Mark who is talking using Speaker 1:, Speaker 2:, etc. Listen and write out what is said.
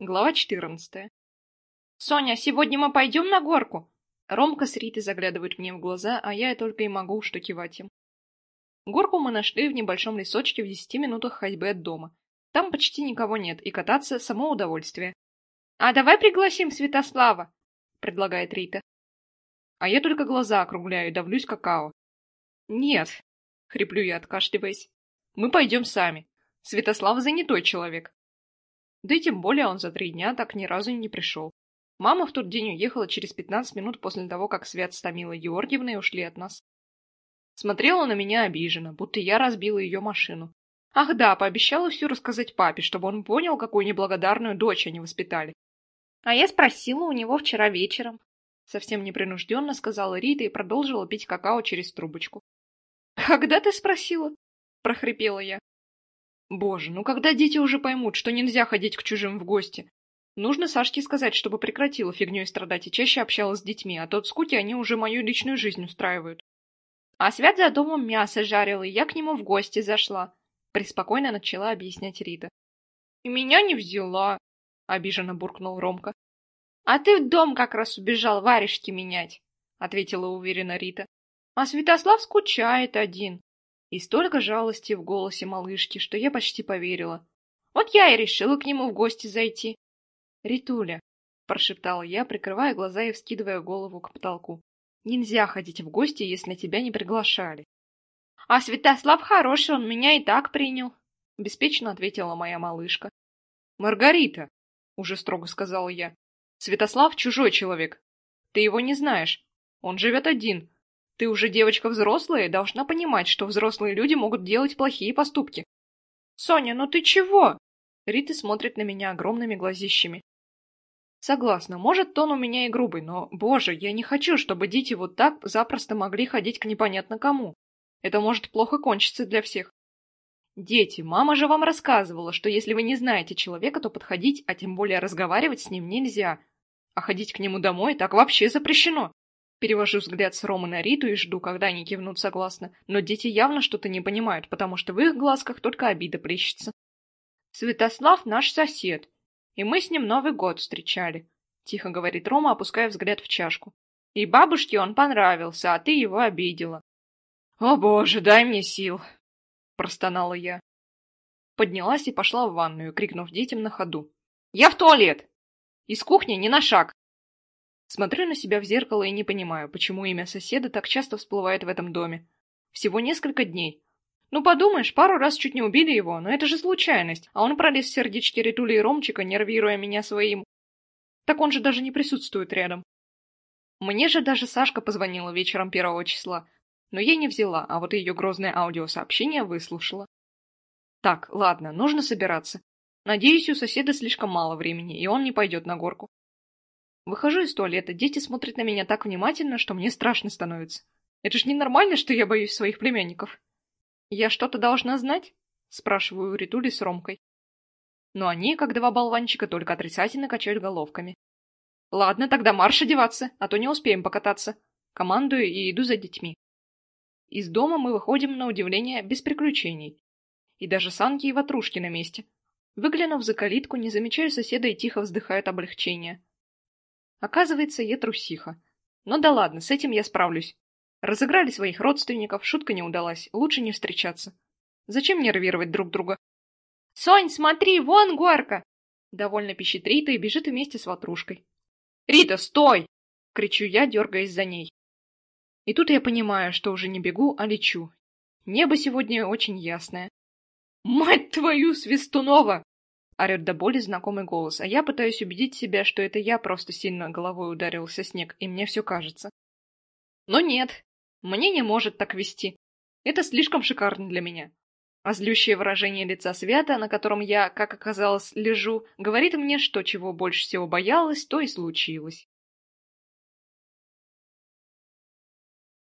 Speaker 1: Глава 14. «Соня, сегодня мы пойдем на горку?» Ромка с Ритой заглядывают мне в глаза, а я только и могу что кивать им. Горку мы нашли в небольшом лесочке в десяти минутах ходьбы от дома. Там почти никого нет, и кататься — само удовольствие. «А давай пригласим Святослава!» — предлагает Рита. А я только глаза округляю и давлюсь какао. «Нет!» — хриплю я, откашливаясь. «Мы пойдем сами. Святослав занятой человек. Да и тем более он за три дня так ни разу и не пришел. Мама в тот день уехала через пятнадцать минут после того, как Свят с Томилой Георгиевной ушли от нас. Смотрела на меня обиженно, будто я разбила ее машину. Ах да, пообещала все рассказать папе, чтобы он понял, какую неблагодарную дочь они воспитали. А я спросила у него вчера вечером. Совсем непринужденно сказала Рита и продолжила пить какао через трубочку. «Когда ты спросила?» – прохрипела я. Боже, ну когда дети уже поймут, что нельзя ходить к чужим в гости? Нужно Сашке сказать, чтобы прекратила фигней страдать и чаще общалась с детьми, а то от скуки они уже мою личную жизнь устраивают. А Свят за домом мясо жарил, и я к нему в гости зашла. Преспокойно начала объяснять Рита. И меня не взяла, обиженно буркнул Ромка. А ты в дом как раз убежал варежки менять, ответила уверенно Рита. А Святослав скучает один. И столько жалости в голосе малышки, что я почти поверила. Вот я и решила к нему в гости зайти. «Ритуля», — прошептала я, прикрывая глаза и вскидывая голову к потолку. «Нельзя ходить в гости, если тебя не приглашали». «А Святослав хороший, он меня и так принял», — беспечно ответила моя малышка. «Маргарита», — уже строго сказала я, — «Святослав чужой человек. Ты его не знаешь. Он живет один, ты уже девочка взрослая и должна понимать, что взрослые люди могут делать плохие поступки. Соня, ну ты чего? Рита смотрит на меня огромными глазищами. Согласна, может, тон у меня и грубый, но, боже, я не хочу, чтобы дети вот так запросто могли ходить к непонятно кому. Это может плохо кончиться для всех. Дети, мама же вам рассказывала, что если вы не знаете человека, то подходить, а тем более разговаривать с ним нельзя. А ходить к нему домой так вообще запрещено. Перевожу взгляд с Ромы на Риту и жду, когда они кивнут согласно, но дети явно что-то не понимают, потому что в их глазках только обида плещется. «Святослав наш сосед, и мы с ним Новый год встречали», — тихо говорит Рома, опуская взгляд в чашку. «И бабушке он понравился, а ты его обидела». «О боже, дай мне сил!» — простонала я. Поднялась и пошла в ванную, крикнув детям на ходу. «Я в туалет! Из кухни не на шаг!» Смотрю на себя в зеркало и не понимаю, почему имя соседа так часто всплывает в этом доме. Всего несколько дней. Ну, подумаешь, пару раз чуть не убили его, но это же случайность, а он пролез в сердечки Ритули и Ромчика, нервируя меня своим. Так он же даже не присутствует рядом. Мне же даже Сашка позвонила вечером первого числа, но я не взяла, а вот ее грозное аудиосообщение выслушала. Так, ладно, нужно собираться. Надеюсь, у соседа слишком мало времени, и он не пойдет на горку. Выхожу из туалета, дети смотрят на меня так внимательно, что мне страшно становится. Это ж ненормально, что я боюсь своих племянников. Я что-то должна знать? Спрашиваю Ритули с Ромкой. Но они, как два болванчика, только отрицательно качают головками. Ладно, тогда марш одеваться, а то не успеем покататься. Командую и иду за детьми. Из дома мы выходим, на удивление, без приключений. И даже санки и ватрушки на месте. Выглянув за калитку, не замечаю соседа и тихо вздыхает облегчение. Оказывается, я трусиха. Ну да ладно, с этим я справлюсь. Разыграли своих родственников, шутка не удалась, лучше не встречаться. Зачем нервировать друг друга? «Сонь, смотри, вон горка!» Довольно пищит Рита и бежит вместе с ватрушкой. «Рита, стой!» — кричу я, дергаясь за ней. И тут я понимаю, что уже не бегу, а лечу. Небо сегодня очень ясное. «Мать твою, Свистунова!» Орет до боли знакомый голос, а я пытаюсь убедить себя, что это я просто сильно головой ударился снег, и мне все кажется. Но нет, мне не может так вести. Это слишком шикарно для меня. А злющее выражение лица Свята, на котором я, как оказалось, лежу, говорит мне, что чего больше всего боялась, то и случилось.